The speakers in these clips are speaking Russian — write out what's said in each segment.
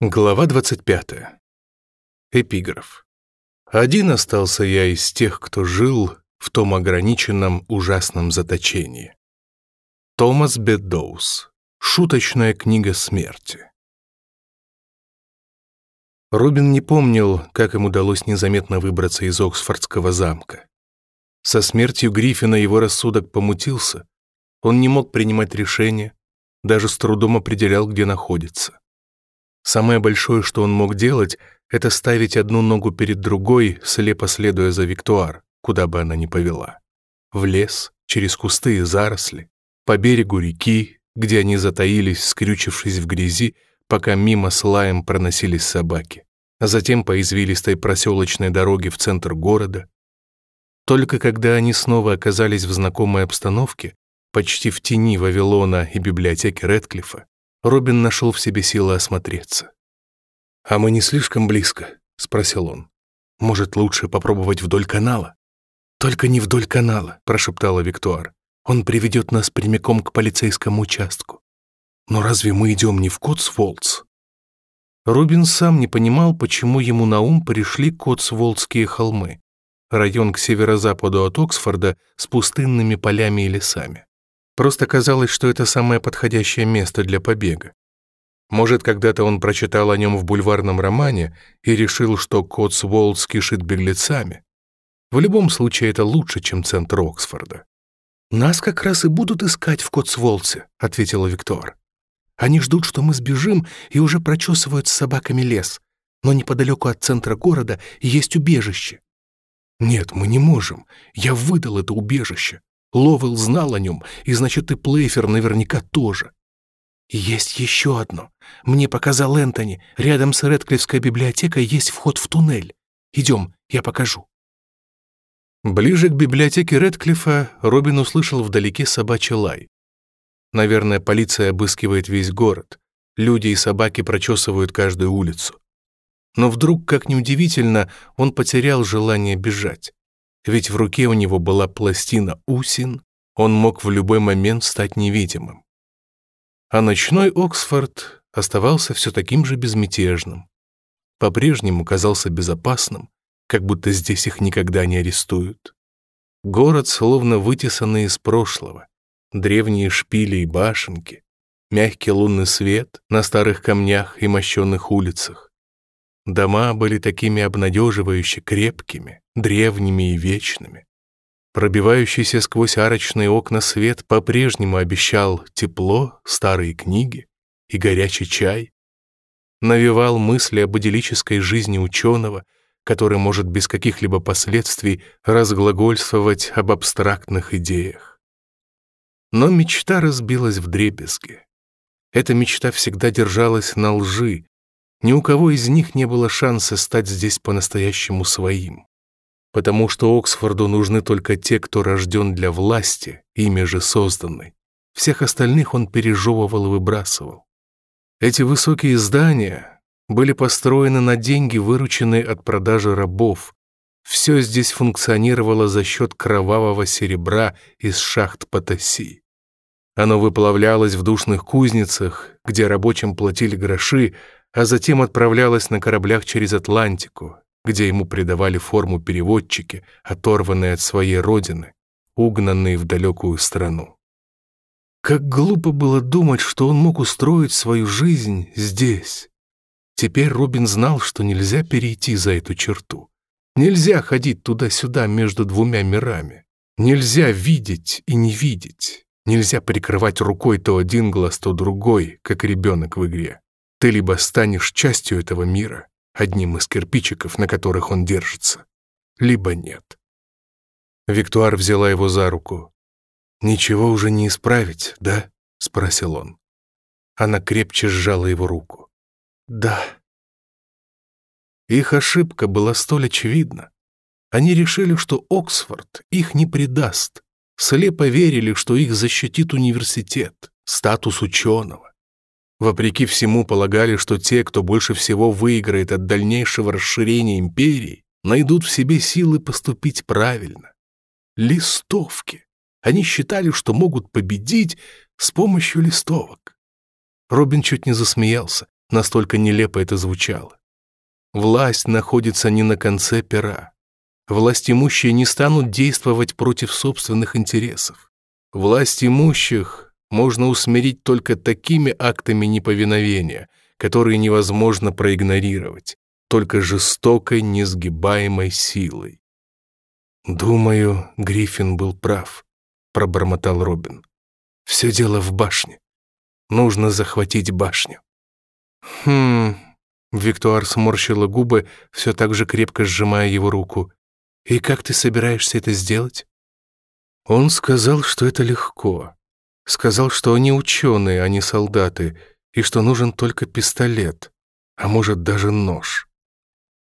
Глава 25. Эпиграф. Один остался я из тех, кто жил в том ограниченном ужасном заточении. Томас Бедоус. Шуточная книга смерти. Рубин не помнил, как им удалось незаметно выбраться из Оксфордского замка. Со смертью Гриффина его рассудок помутился, он не мог принимать решения, даже с трудом определял, где находится. Самое большое, что он мог делать, это ставить одну ногу перед другой, слепо следуя за Виктуар, куда бы она ни повела. В лес, через кусты и заросли, по берегу реки, где они затаились, скрючившись в грязи, пока мимо с лаем проносились собаки. А затем по извилистой проселочной дороге в центр города. Только когда они снова оказались в знакомой обстановке, почти в тени Вавилона и библиотеки Редклифа, Робин нашел в себе силы осмотреться. «А мы не слишком близко?» — спросил он. «Может, лучше попробовать вдоль канала?» «Только не вдоль канала», — прошептала Виктуар. «Он приведет нас прямиком к полицейскому участку». «Но разве мы идем не в Котсволдс?» Рубин сам не понимал, почему ему на ум пришли Котсволдские холмы, район к северо-западу от Оксфорда с пустынными полями и лесами. Просто казалось, что это самое подходящее место для побега. Может, когда-то он прочитал о нем в бульварном романе и решил, что Котсволд скишит беглецами. В любом случае, это лучше, чем центр Оксфорда. «Нас как раз и будут искать в Котсволдсе», — ответила Виктор. «Они ждут, что мы сбежим, и уже прочесывают с собаками лес. Но неподалеку от центра города есть убежище». «Нет, мы не можем. Я выдал это убежище. Ловел знал о нем, и значит, ты Плейфер наверняка тоже. Есть еще одно. Мне показал Энтони. Рядом с Редклифской библиотекой есть вход в туннель. Идем, я покажу. Ближе к библиотеке Редклифа Робин услышал вдалеке собачий лай. Наверное, полиция обыскивает весь город. Люди и собаки прочесывают каждую улицу. Но вдруг, как неудивительно, он потерял желание бежать ведь в руке у него была пластина усин, он мог в любой момент стать невидимым. А ночной Оксфорд оставался все таким же безмятежным, по-прежнему казался безопасным, как будто здесь их никогда не арестуют. Город словно вытесанный из прошлого, древние шпили и башенки, мягкий лунный свет на старых камнях и мощенных улицах. Дома были такими обнадеживающе крепкими, древними и вечными. Пробивающийся сквозь арочные окна свет по-прежнему обещал тепло, старые книги и горячий чай. Навевал мысли об идиллической жизни ученого, который может без каких-либо последствий разглагольствовать об абстрактных идеях. Но мечта разбилась в дребезги. Эта мечта всегда держалась на лжи, ни у кого из них не было шанса стать здесь по-настоящему своим. Потому что Оксфорду нужны только те, кто рожден для власти, ими же созданы. Всех остальных он пережевывал и выбрасывал. Эти высокие здания были построены на деньги, вырученные от продажи рабов. Все здесь функционировало за счет кровавого серебра из шахт Потаси. Оно выплавлялось в душных кузницах, где рабочим платили гроши, а затем отправлялось на кораблях через Атлантику, где ему придавали форму переводчики, оторванные от своей родины, угнанные в далекую страну. Как глупо было думать, что он мог устроить свою жизнь здесь. Теперь Робин знал, что нельзя перейти за эту черту. Нельзя ходить туда-сюда между двумя мирами. Нельзя видеть и не видеть. Нельзя прикрывать рукой то один глаз, то другой, как ребенок в игре. Ты либо станешь частью этого мира, одним из кирпичиков, на которых он держится, либо нет. Виктуар взяла его за руку. «Ничего уже не исправить, да?» — спросил он. Она крепче сжала его руку. «Да». Их ошибка была столь очевидна. Они решили, что Оксфорд их не предаст — слепо поверили, что их защитит университет, статус ученого. Вопреки всему полагали, что те, кто больше всего выиграет от дальнейшего расширения империи, найдут в себе силы поступить правильно. Листовки. Они считали, что могут победить с помощью листовок. Робин чуть не засмеялся, настолько нелепо это звучало. Власть находится не на конце пера, Власть имущие не станут действовать против собственных интересов. Власть имущих можно усмирить только такими актами неповиновения, которые невозможно проигнорировать, только жестокой, несгибаемой силой. «Думаю, Гриффин был прав», — пробормотал Робин. «Все дело в башне. Нужно захватить башню». «Хм...» — Виктуар сморщила губы, все так же крепко сжимая его руку. «И как ты собираешься это сделать?» Он сказал, что это легко. Сказал, что они ученые, а не солдаты, и что нужен только пистолет, а может даже нож.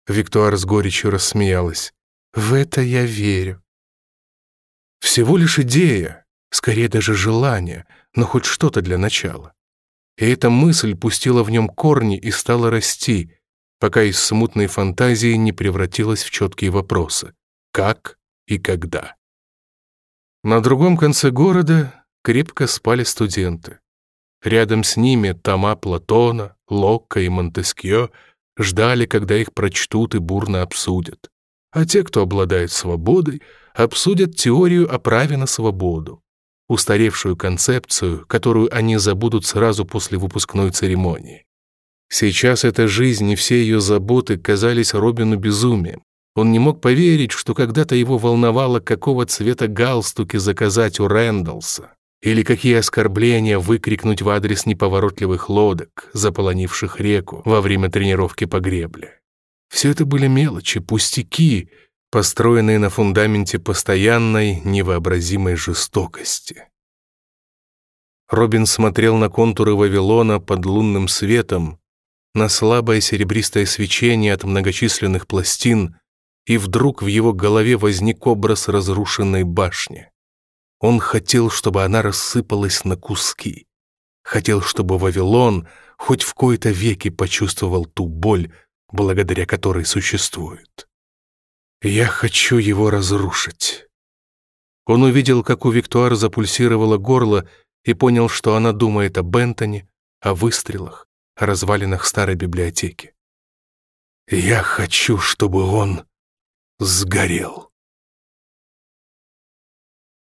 Виктуар с горечью рассмеялась. «В это я верю». Всего лишь идея, скорее даже желание, но хоть что-то для начала. И эта мысль пустила в нем корни и стала расти, пока из смутной фантазии не превратилась в четкие вопросы как и когда. На другом конце города крепко спали студенты. Рядом с ними тома Платона, Локка и Монтескьё ждали, когда их прочтут и бурно обсудят. А те, кто обладает свободой, обсудят теорию о праве на свободу, устаревшую концепцию, которую они забудут сразу после выпускной церемонии. Сейчас эта жизнь и все ее заботы казались Робину безумием. Он не мог поверить, что когда-то его волновало, какого цвета галстуки заказать у Рэндалса, или какие оскорбления выкрикнуть в адрес неповоротливых лодок, заполонивших реку во время тренировки по гребле. Все это были мелочи, пустяки, построенные на фундаменте постоянной невообразимой жестокости. Робин смотрел на контуры Вавилона под лунным светом, на слабое серебристое свечение от многочисленных пластин — и вдруг в его голове возник образ разрушенной башни. Он хотел, чтобы она рассыпалась на куски. Хотел, чтобы Вавилон хоть в кои-то веки почувствовал ту боль, благодаря которой существует. «Я хочу его разрушить». Он увидел, как у Виктуар запульсировало горло и понял, что она думает о Бентоне, о выстрелах, о развалинах старой библиотеки. «Я хочу, чтобы он сгорел